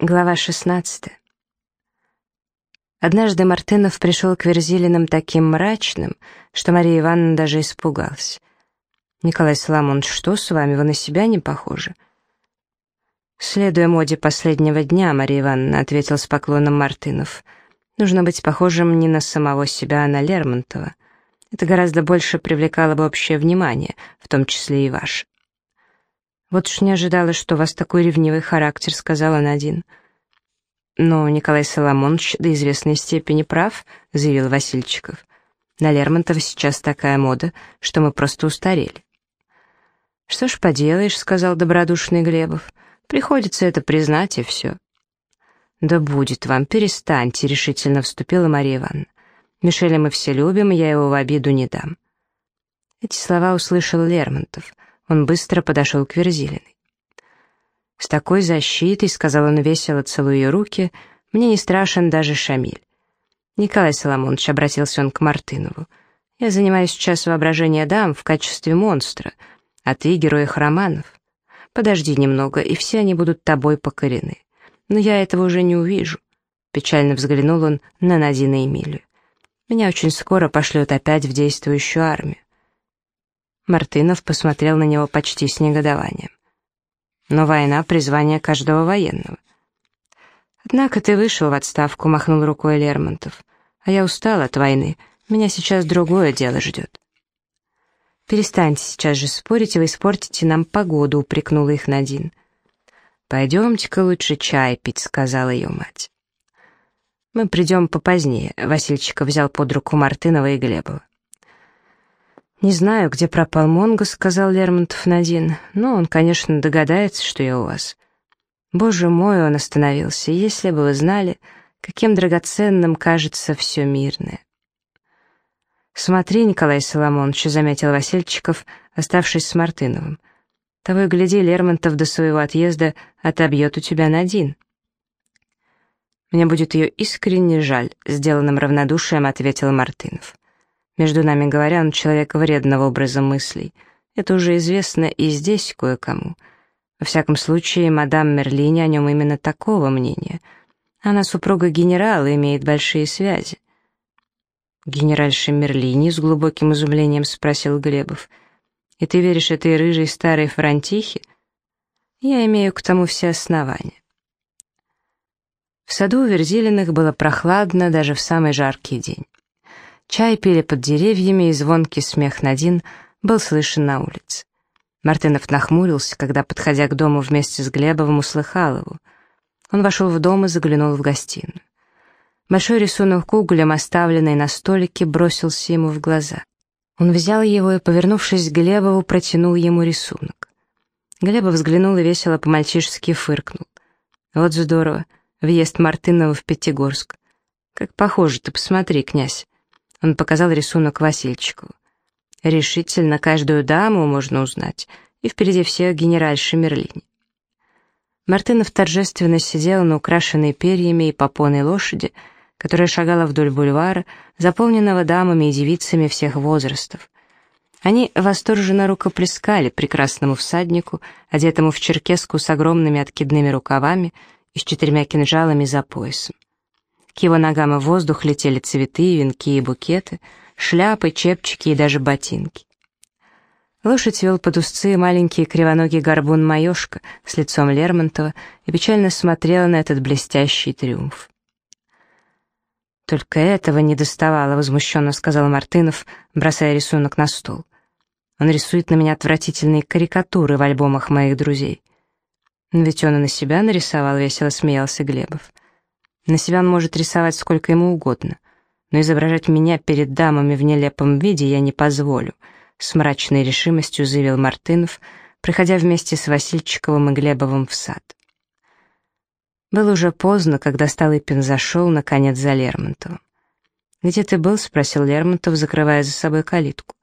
Глава 16. Однажды Мартынов пришел к Верзилиным таким мрачным, что Мария Ивановна даже испугалась. «Николай Соломонович, что с вами? Вы на себя не похожи?» «Следуя моде последнего дня, Мария Ивановна», — ответил с поклоном Мартынов, «нужно быть похожим не на самого себя, а на Лермонтова. Это гораздо больше привлекало бы общее внимание, в том числе и ваше». «Вот уж не ожидала, что у вас такой ревнивый характер», — сказал он один. «Но Николай Соломонович до известной степени прав», — заявил Васильчиков. «На Лермонтова сейчас такая мода, что мы просто устарели». «Что ж поделаешь», — сказал добродушный Глебов. «Приходится это признать, и все». «Да будет вам, перестаньте», — решительно вступила Мария Ивановна. «Мишеля мы все любим, я его в обиду не дам». Эти слова услышал Лермонтов. Он быстро подошел к Верзилиной. «С такой защитой», — сказал он весело, целуя ее руки, — «мне не страшен даже Шамиль». «Николай Соломонович», — обратился он к Мартынову, — «я занимаюсь сейчас воображением дам в качестве монстра, а ты — герой их романов. Подожди немного, и все они будут тобой покорены. Но я этого уже не увижу». Печально взглянул он на Надина Эмилию. «Меня очень скоро пошлют опять в действующую армию. Мартынов посмотрел на него почти с негодованием. «Но война — призвание каждого военного». «Однако ты вышел в отставку», — махнул рукой Лермонтов. «А я устал от войны. Меня сейчас другое дело ждет». «Перестаньте сейчас же спорить, и вы испортите нам погоду», — упрекнула их Надин. «Пойдемте-ка лучше чай пить», — сказала ее мать. «Мы придем попозднее», — Васильчиков взял под руку Мартынова и Глебова. «Не знаю, где пропал Монго», — сказал Лермонтов Надин, «но он, конечно, догадается, что я у вас». Боже мой, он остановился, если бы вы знали, каким драгоценным кажется все мирное. «Смотри, Николай Соломонович», — заметил Васильчиков, оставшись с Мартыновым. «Того и гляди, Лермонтов до своего отъезда отобьет у тебя Надин». «Мне будет ее искренне жаль», — сделанным равнодушием ответил Мартынов. Между нами говоря, он человек вредного образа мыслей. Это уже известно и здесь кое-кому. Во всяком случае, мадам Мерлини о нем именно такого мнения. Она супруга генерала, имеет большие связи. «Генеральша Мерлини?» — с глубоким изумлением спросил Глебов. «И ты веришь этой рыжей старой франтихе?» «Я имею к тому все основания». В саду у Верзилиных было прохладно даже в самый жаркий день. Чай пили под деревьями, и звонкий смех Надин был слышен на улице. Мартынов нахмурился, когда, подходя к дому вместе с Глебовым, услыхал его. Он вошел в дом и заглянул в гостиную. Большой рисунок углем, оставленный на столике, бросился ему в глаза. Он взял его и, повернувшись к Глебову, протянул ему рисунок. Глебов взглянул и весело по-мальчишески фыркнул. «Вот здорово, въезд Мартынова в Пятигорск. Как похоже ты, посмотри, князь. Он показал рисунок Васильчикову. Решительно каждую даму можно узнать, и впереди всех генеральши Мерлини. Мартынов торжественно сидел на украшенной перьями и попоной лошади, которая шагала вдоль бульвара, заполненного дамами и девицами всех возрастов. Они восторженно рукоплескали прекрасному всаднику, одетому в черкеску с огромными откидными рукавами и с четырьмя кинжалами за поясом. К его ногам и в воздух летели цветы, венки и букеты, шляпы, чепчики и даже ботинки. Лошадь вел под узцы маленький кривоногий горбун Маешка с лицом Лермонтова и печально смотрела на этот блестящий триумф. «Только этого не доставало», — возмущенно сказал Мартынов, бросая рисунок на стол. «Он рисует на меня отвратительные карикатуры в альбомах моих друзей». «Ведь он и на себя нарисовал», — весело смеялся Глебов. На себя он может рисовать сколько ему угодно, но изображать меня перед дамами в нелепом виде я не позволю, с мрачной решимостью заявил Мартынов, приходя вместе с Васильчиковым и Глебовым в сад. Было уже поздно, когда Столыпин зашел, наконец, за Лермонтовым. «Где ты был?» — спросил Лермонтов, закрывая за собой калитку.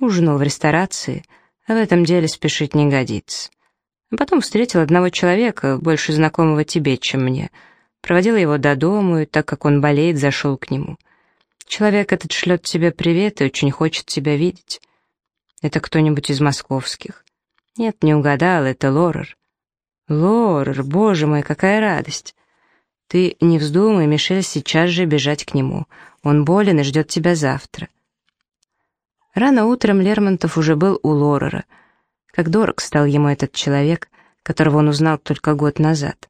«Ужинал в ресторации, а в этом деле спешить не годится. А потом встретил одного человека, больше знакомого тебе, чем мне», Проводила его до дому, и так как он болеет, зашел к нему. Человек этот шлет тебе привет и очень хочет тебя видеть. Это кто-нибудь из московских? Нет, не угадал, это Лорер. Лорер, боже мой, какая радость! Ты не вздумай, Мишель, сейчас же бежать к нему. Он болен и ждет тебя завтра. Рано утром Лермонтов уже был у Лорера. Как дорог стал ему этот человек, которого он узнал только год назад.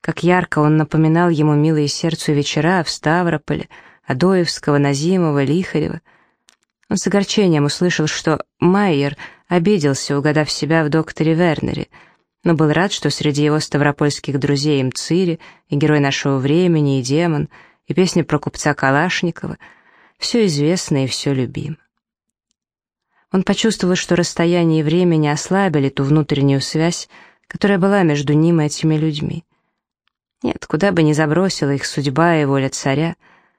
Как ярко он напоминал ему милые сердцу вечера в Ставрополе, Адоевского, Назимова, Лихарева. Он с огорчением услышал, что Майер обиделся, угадав себя в докторе Вернере, но был рад, что среди его ставропольских друзей и Мцири, и герой нашего времени, и демон, и песня про купца Калашникова — все известно и все любим. Он почувствовал, что расстояние и время не ослабили ту внутреннюю связь, которая была между ним и этими людьми. Нет, куда бы ни забросила их судьба и воля царя,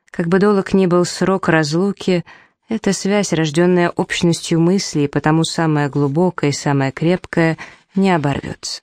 как бы долг ни был срок разлуки, эта связь, рожденная общностью мыслей, потому самая глубокая и самая крепкая, не оборвется.